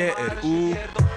GRU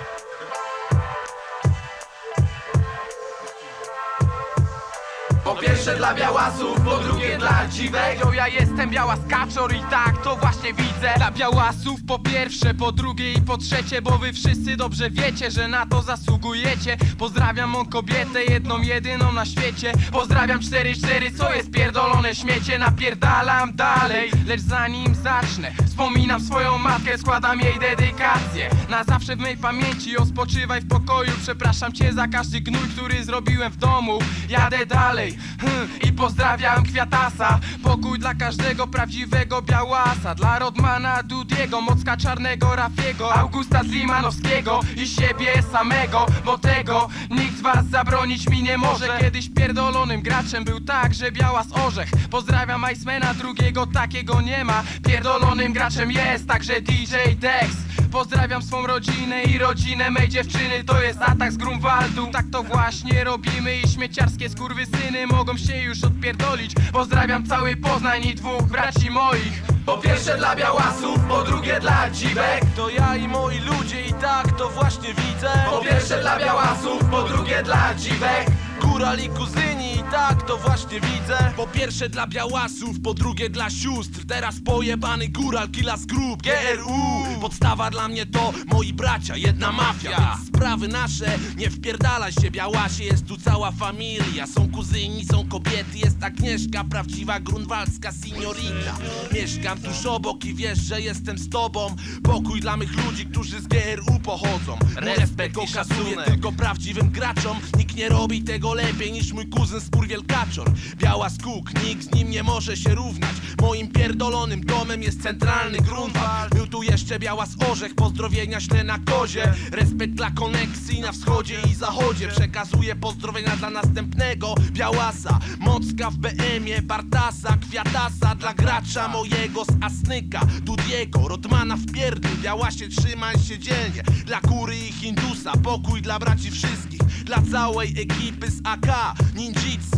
pierwsze dla białasów, po drugie dla dziwek Jo, ja jestem biała skaczor i tak to właśnie widzę. Dla białasów po pierwsze, po drugie i po trzecie Bo wy wszyscy dobrze wiecie, że na to zasługujecie. Pozdrawiam mą kobietę, jedną jedyną na świecie. Pozdrawiam 4-4, co jest pierdolone śmiecie Napierdalam dalej, lecz zanim zacznę Wspominam swoją matkę, składam jej dedykację. Na zawsze w mej pamięci, o spoczywaj w pokoju. Przepraszam cię za każdy gnój, który zrobiłem w domu. Jadę dalej hmm, i pozdrawiam Kwiatasa. Pokój dla każdego prawdziwego białasa. Dla Rodmana Dudiego, Mocka Czarnego Rafiego Augusta Zlimanowskiego i siebie samego Bo tego nikt z was zabronić mi nie może. Kiedyś pierdolonym graczem był także Białas Orzech. Pozdrawiam Icemana, drugiego takiego nie ma. Pierdolonym graczem jest także DJ Dex Pozdrawiam swą rodzinę i rodzinę mej dziewczyny. To jest atak z Grunwaldu. Tak to właśnie robimy i śmieciarskie skurwysyny Mogą się już odpierdolić. Pozdrawiam cały Poznań i dwóch braci moich. Po pierwsze dla białasów, po drugie dla dziwek. To ja i moi ludzie i tak to właśnie widzę. Po pierwsze dla białasów, po drugie dla dziwek. Góral i kuzyni tak to właśnie widzę. Po pierwsze dla białasów, po drugie dla sióstr. Teraz pojebany góral, killa z grup GRU Podstawa dla mnie to moi bracia, jedna mafia. Więc sprawy nasze, nie wpierdalaj się białasie. Jest tu cała familia, są kuzyni, są kobiety Jest Agnieszka, prawdziwa grunwaldzka signorita Mieszkam tuż obok i wiesz, że jestem z tobą. Pokój dla mych ludzi, którzy z GRU pochodzą. Respekt okazuje tylko prawdziwym graczom. Nikt nie robi tego lepiej niż mój kuzyn Spurwiel Kaczor. Biała skók, nikt z nim nie może się równać. Moim pierdolonym domem jest centralny Grunwald Był tu jeszcze biała z orzech, pozdrowienia ślę na kozie. Respekt dla koneksji na wschodzie i zachodzie. Przekazuję pozdrowienia dla następnego. Białasa, Mocka w BM-ie, Bartasa, Kwiatasa Dla gracza mojego z Asnyka, Dudiego, Rodmana w pierdół Białasie trzymaj się dzielnie. Dla Kury i Hindusa, pokój dla braci wszystkich. Dla całej ekipy z AK, Ninjitsu,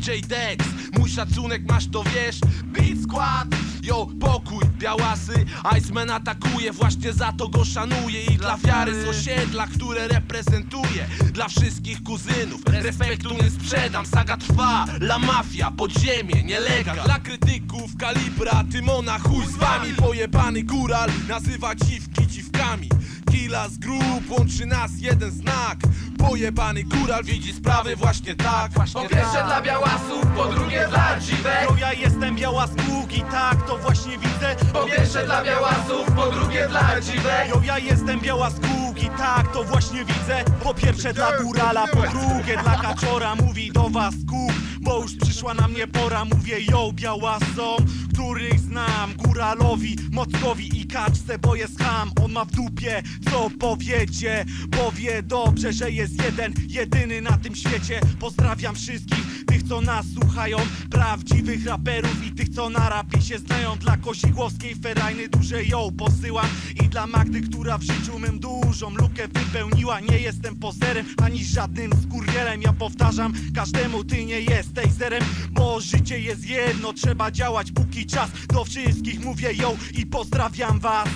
DJ Dex. Mój szacunek masz to wiesz, Beat Squad. Yo, pokój, białasy. Iceman atakuje, właśnie za to go szanuję. I dla wiary z osiedla, które reprezentuję. Dla wszystkich kuzynów, respektu nie sprzedam. Saga trwa, la mafia, podziemie, nielegal Dla krytyków kalibra, Tymona, chuj z wami. Pojebany góral, nazywa dziwki dziwkami Z grup, łączy nas jeden znak. Pojebany góral widzi sprawy właśnie tak. Po pierwsze dla białasów, po drugie dla dziwek. To ja jestem biała skóg i tak pierwsze dla białasów, po drugie dla dziwek Jo, ja jestem biała i tak to właśnie widzę. Po pierwsze dla górala, po drugie dla kaczora Mówi do was kuk, bo już przyszła na mnie pora. Mówię yo, biała są, których znam Góralowi, Mockowi i kaczce, bo jest ham. On ma w dupie, co powiecie Bo wie dobrze, że jest jeden, jedyny na tym świecie. Pozdrawiam wszystkich co nas słuchają Prawdziwych raperów i tych, co na rapie się znają. Dla Kozigłowskiej ferajny duże ją posyłam I dla Magdy, która w życiu mym dużą lukę wypełniła. Nie jestem pozerem, ani żadnym skurwielem. Ja powtarzam, każdemu ty nie jesteś zerem Bo życie jest jedno, trzeba działać póki czas. Do wszystkich mówię ją i pozdrawiam was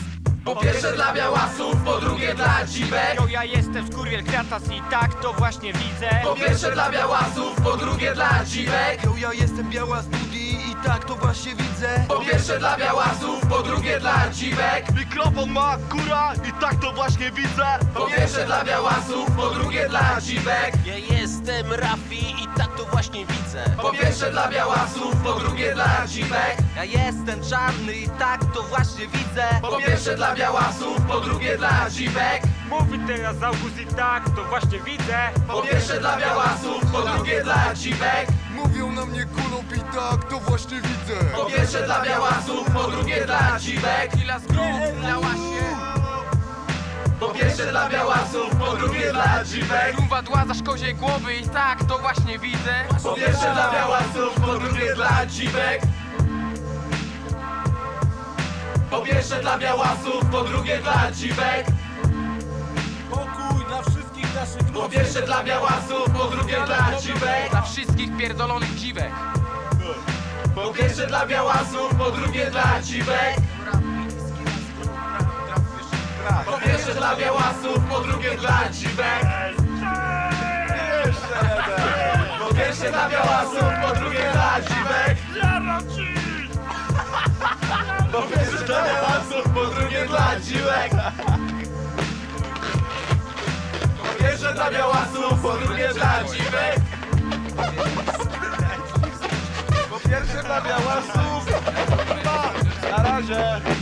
Po pierwsze dla białasów, po drugie dla dziwek. Jo, ja jestem skurwiel Kwiatas i tak to właśnie widzę. Po pierwsze dla białasów, po drugie dla dziwek. Jo, ja jestem biała z i tak to właśnie widzę. Po pierwsze dla białasów, po drugie dla dziwek. Mikrofon ma góra i tak to właśnie widzę. Po pierwsze dla białasów, po drugie dla dziwek. Ja jestem Rafi i tak to właśnie widzę. Po pierwsze dla białasów, po drugie dla dziwek Ja jestem czarny i tak to właśnie widzę. Po pierwsze dla białasów, po drugie dla dziwek Mówi teraz August i tak to właśnie widzę. Po pierwsze dla białasów, po drugie dla dziwek Mówią na mnie kulą i tak to właśnie widzę. Po pierwsze dla białasów, po drugie dla dziwek z Po pierwsze dla białasów, po drugie dla dziwek. Grunwadła za szkodzie głowy i tak to właśnie widzę. Po pierwsze dla białasów, po drugie dla dziwek. Po pierwsze dla białasów, po drugie dla dziwek. Pokój dla wszystkich naszych Po pierwsze dla białasów, po drugie dla dziwek. Dla wszystkich pierdolonych dziwek. Po pierwsze dla białasów, po drugie dla dziwek pierwsze dla białasów, po drugie dla dziwek. Po pierwsze dla białasów, po drugie dla dziwek. Po pierwsze dla białasów, po drugie dla dziwek. Po pierwsze dla białasów, po drugie dla dziwek. Po pierwsze dla białasów. Na razie.